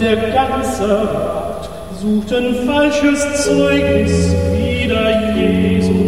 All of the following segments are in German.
der ganze Rat suchten falsches Zeugnis wider Jesum,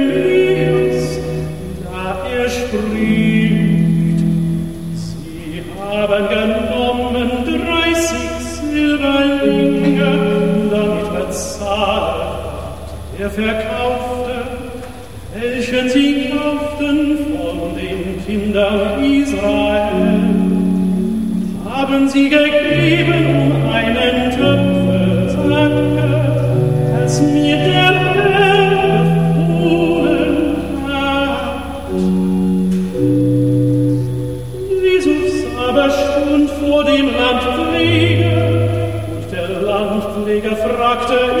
verkaufte, welchen sie kauften von den Kindern Israel, haben sie gegeben um einen Töpfer, Sack, das mir der fragte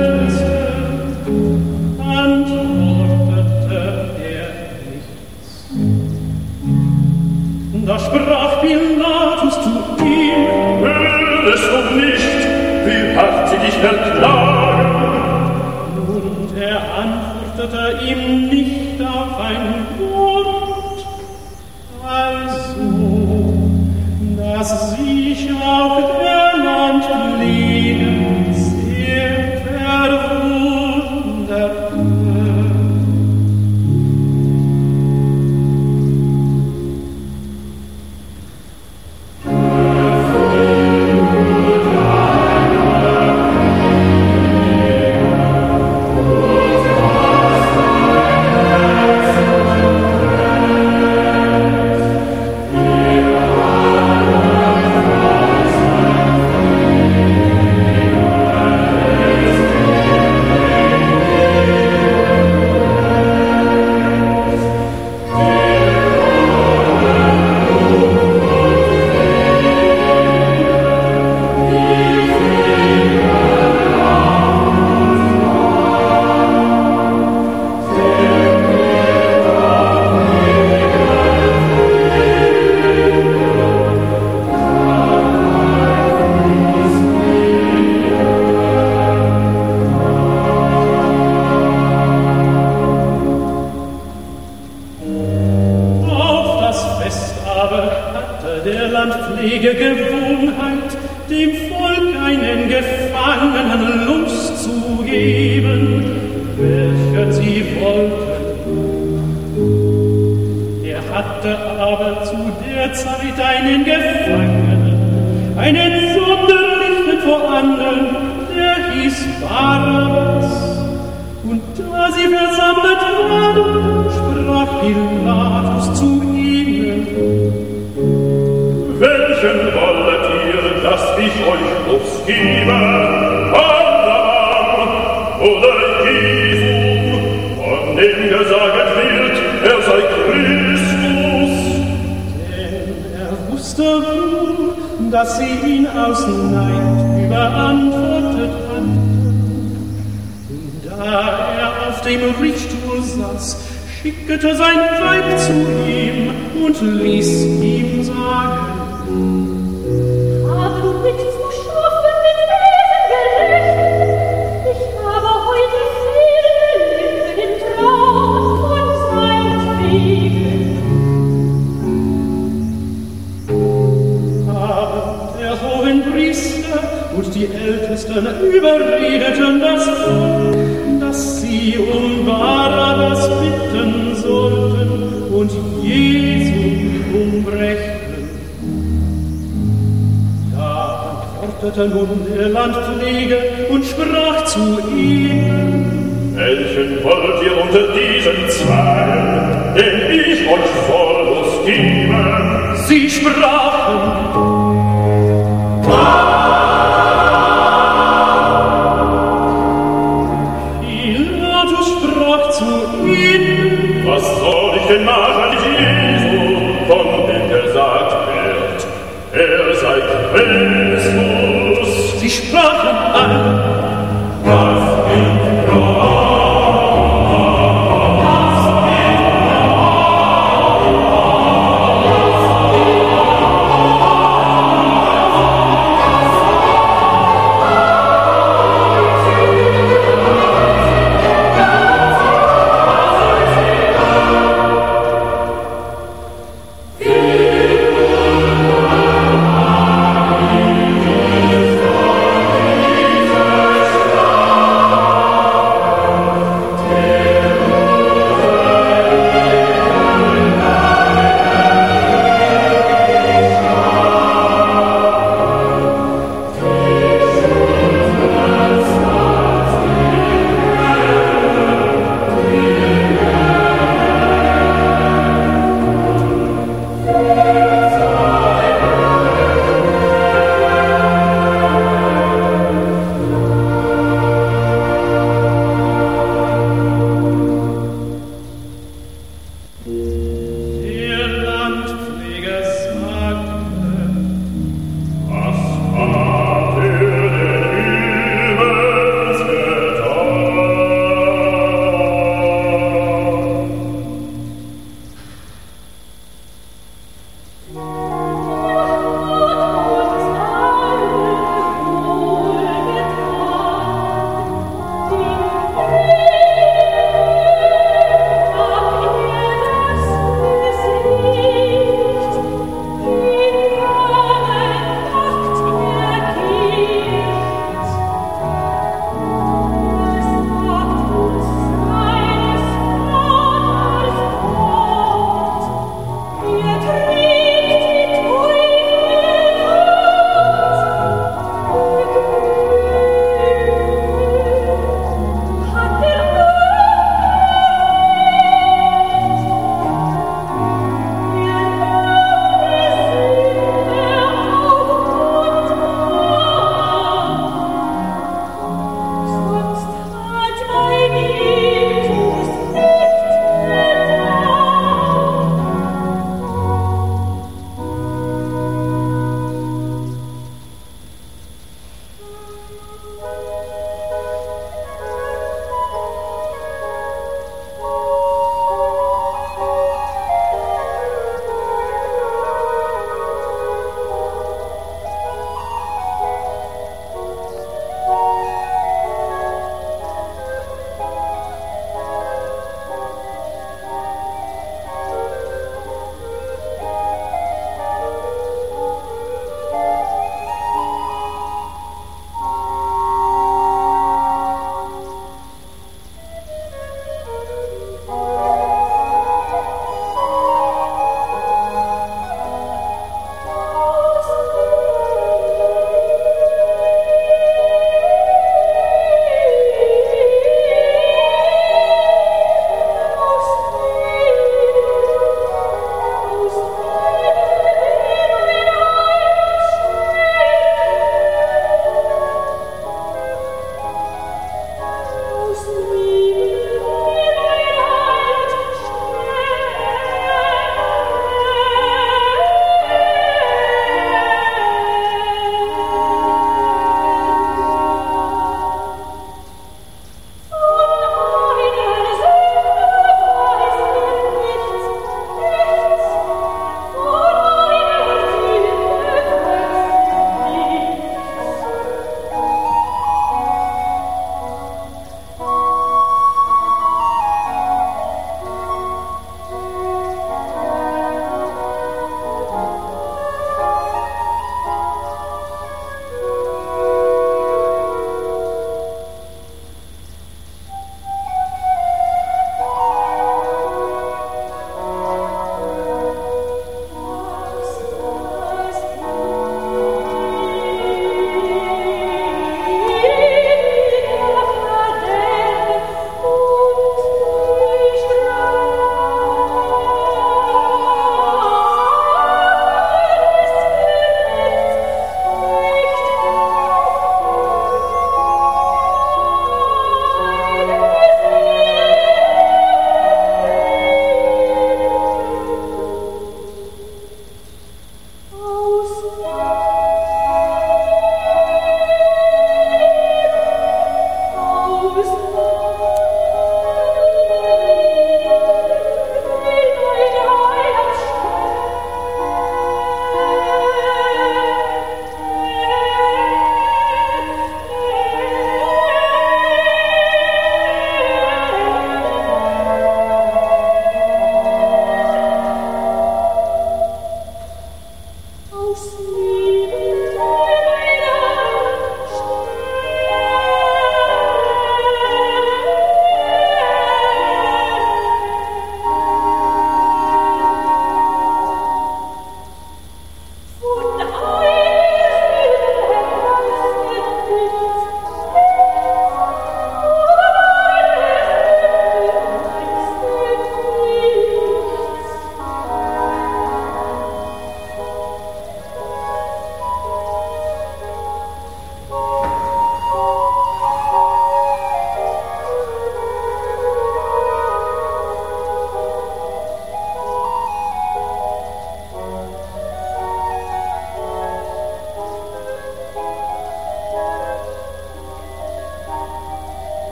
nicht, wie haftig ich verklagen. Und er antwortete ihm nicht auf einen Grund, also, dass Sicher auch dem gesagt wird, er sei Christus. Denn er wusste wohl, dass sie ihn aus Neid überantwortet hatten. Da er auf dem Richtstuhl saß, schickte sein Weib zu ihm und ließ ihm sein Überredeten das Volk, dass sie um Baradas bitten sollten und Jesu umbrechen. Da antwortete nun der Landpflege und sprach zu ihm. Welchen wollt ihr unter diesen zwei, den ich euch vorlos gebe? Sie sprachen, gesprochen an